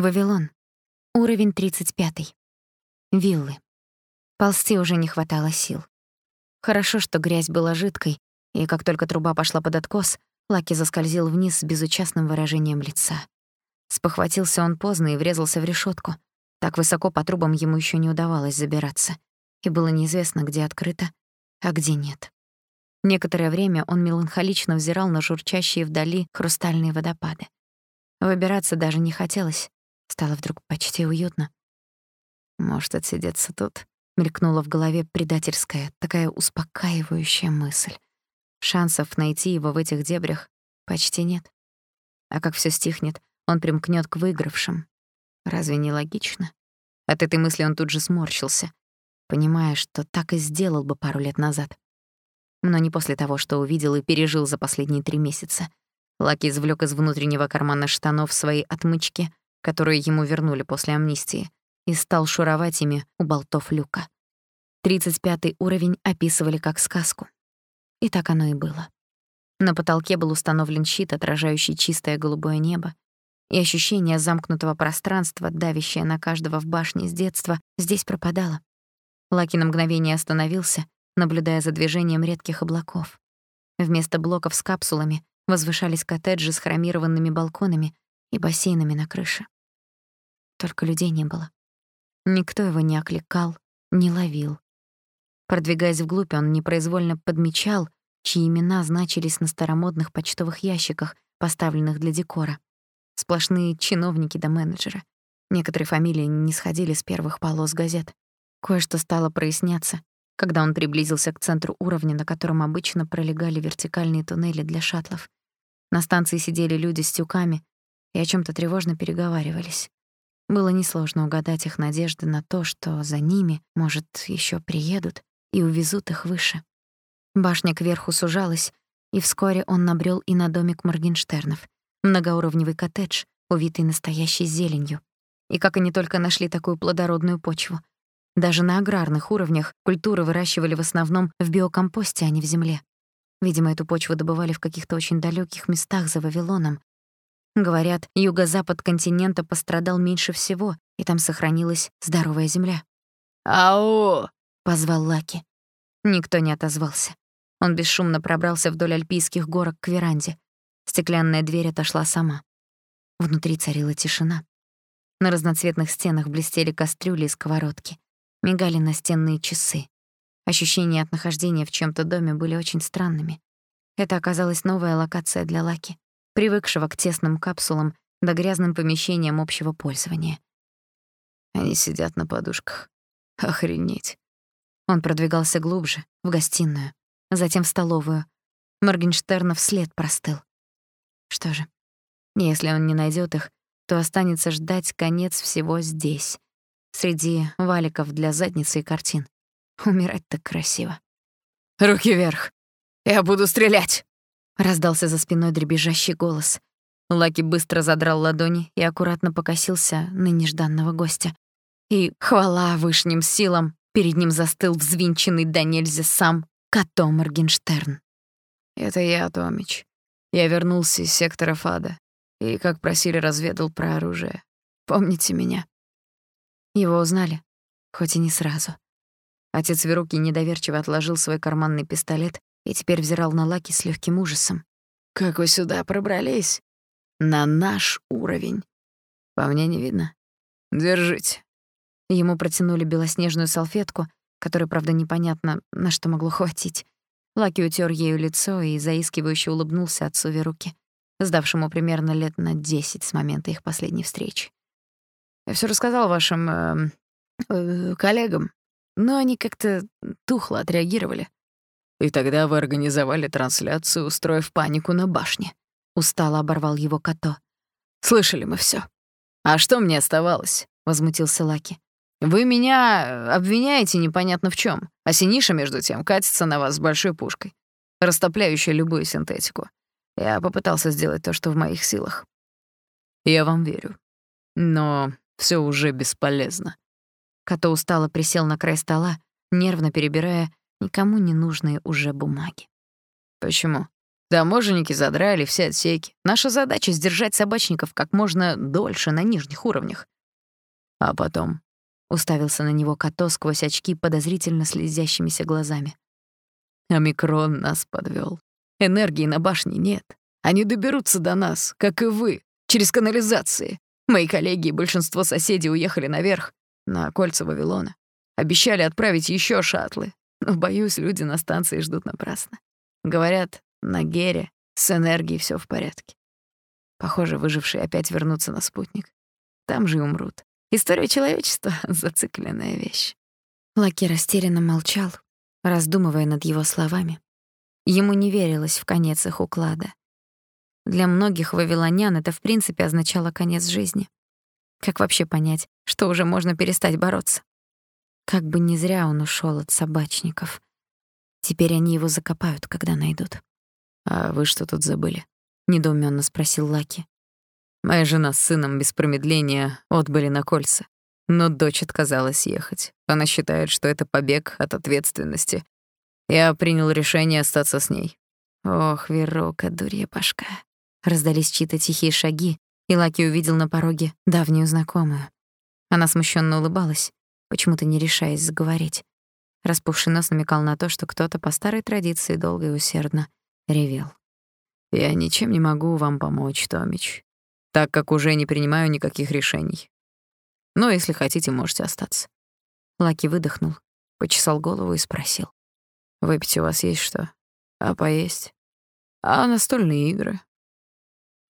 Вавилон. Уровень 35. Виллы. Ползти уже не хватало сил. Хорошо, что грязь была жидкой, и как только труба пошла под откос, Лаки заскользил вниз с безучастным выражением лица. Спохватился он поздно и врезался в решетку. Так высоко по трубам ему еще не удавалось забираться, и было неизвестно, где открыто, а где нет. Некоторое время он меланхолично взирал на журчащие вдали хрустальные водопады. Выбираться даже не хотелось, стало вдруг почти уютно. Может, отсидеться тут? Мелькнула в голове предательская, такая успокаивающая мысль. Шансов найти его в этих дебрях почти нет. А как всё стихнет, он примкнёт к выигравшим. Разве не логично? От этой мысли он тут же сморщился, понимая, что так и сделал бы пару лет назад. Но не после того, что увидел и пережил за последние три месяца. Лаки извлёк из внутреннего кармана штанов свои отмычки, которые ему вернули после амнистии, и стал шуровать ими у болтов люка. 35 уровень описывали как сказку. И так оно и было. На потолке был установлен щит, отражающий чистое голубое небо, и ощущение замкнутого пространства, давящее на каждого в башне с детства, здесь пропадало. Лаки на мгновение остановился, наблюдая за движением редких облаков. Вместо блоков с капсулами возвышались коттеджи с хромированными балконами и бассейнами на крыше. Только людей не было. Никто его не окликал, не ловил. Продвигаясь вглубь, он непроизвольно подмечал, чьи имена значились на старомодных почтовых ящиках, поставленных для декора. Сплошные чиновники да менеджеры. Некоторые фамилии не сходили с первых полос газет. Кое-что стало проясняться, когда он приблизился к центру уровня, на котором обычно пролегали вертикальные туннели для шаттлов. На станции сидели люди с тюками и о чем то тревожно переговаривались. Было несложно угадать их надежды на то, что за ними, может, еще приедут и увезут их выше. Башня кверху сужалась, и вскоре он набрел и на домик Моргенштернов, многоуровневый коттедж, увитый настоящей зеленью. И как они только нашли такую плодородную почву. Даже на аграрных уровнях культуры выращивали в основном в биокомпосте, а не в земле. Видимо, эту почву добывали в каких-то очень далеких местах за Вавилоном, Говорят, юго-запад континента пострадал меньше всего, и там сохранилась здоровая земля. «Ау!» — позвал Лаки. Никто не отозвался. Он бесшумно пробрался вдоль альпийских горок к веранде. Стеклянная дверь отошла сама. Внутри царила тишина. На разноцветных стенах блестели кастрюли и сковородки. Мигали настенные часы. Ощущения от нахождения в чьём-то доме были очень странными. Это оказалась новая локация для Лаки привыкшего к тесным капсулам да грязным помещениям общего пользования. Они сидят на подушках. Охренеть. Он продвигался глубже, в гостиную, затем в столовую. Моргенштернов след простыл. Что же, если он не найдет их, то останется ждать конец всего здесь, среди валиков для задницы и картин. Умирать так красиво. «Руки вверх! Я буду стрелять!» Раздался за спиной дребезжащий голос. Лаки быстро задрал ладони и аккуратно покосился на нежданного гостя. И, хвала вышним силам, перед ним застыл взвинченный до нельзя сам Като Моргенштерн. «Это я, Томич. Я вернулся из сектора Фада и, как просили, разведал про оружие. Помните меня?» Его узнали, хоть и не сразу. Отец Веруки недоверчиво отложил свой карманный пистолет и теперь взирал на Лаки с легким ужасом. «Как вы сюда пробрались? На наш уровень. По мне не видно. Держите». Ему протянули белоснежную салфетку, которой, правда, непонятно, на что могло хватить. Лаки утер ею лицо и заискивающе улыбнулся отцу Веруки, сдавшему примерно лет на десять с момента их последней встречи. «Я все рассказал вашим э, э, коллегам, но они как-то тухло отреагировали. И тогда вы организовали трансляцию, устроив панику на башне. Устало оборвал его Като. Слышали мы все. А что мне оставалось? Возмутился Лаки. Вы меня обвиняете непонятно в чем, а Синиша, между тем, катится на вас с большой пушкой, растопляющей любую синтетику. Я попытался сделать то, что в моих силах. Я вам верю. Но все уже бесполезно. Като устало присел на край стола, нервно перебирая никому не нужные уже бумаги. Почему? Таможенники задрали все отсеки. Наша задача — сдержать собачников как можно дольше на нижних уровнях. А потом уставился на него Като сквозь очки подозрительно слезящимися глазами. Омикрон нас подвел. Энергии на башне нет. Они доберутся до нас, как и вы, через канализации. Мои коллеги и большинство соседей уехали наверх, на кольца Вавилона. Обещали отправить еще шаттлы, но, боюсь, люди на станции ждут напрасно. Говорят, на Гере с энергией все в порядке. Похоже, выжившие опять вернутся на спутник. Там же и умрут. История человечества — зацикленная вещь. Лаки растерянно молчал, раздумывая над его словами. Ему не верилось в конец их уклада. Для многих вавилонян это в принципе означало конец жизни. Как вообще понять, что уже можно перестать бороться? Как бы не зря он ушел от собачников. Теперь они его закопают, когда найдут. «А вы что тут забыли?» — недоуменно спросил Лаки. «Моя жена с сыном без промедления отбыли на кольца, но дочь отказалась ехать. Она считает, что это побег от ответственности. Я принял решение остаться с ней». «Ох, Верока, дурья башка!» Раздались чьи-то тихие шаги, и Лаки увидел на пороге давнюю знакомую. Она смущенно улыбалась, почему-то не решаясь заговорить. Распухший нос намекал на то, что кто-то по старой традиции долго и усердно ревел. «Я ничем не могу вам помочь, Томич, так как уже не принимаю никаких решений. Но если хотите, можете остаться». Лаки выдохнул, почесал голову и спросил. «Выпить у вас есть что? А поесть? А настольные игры?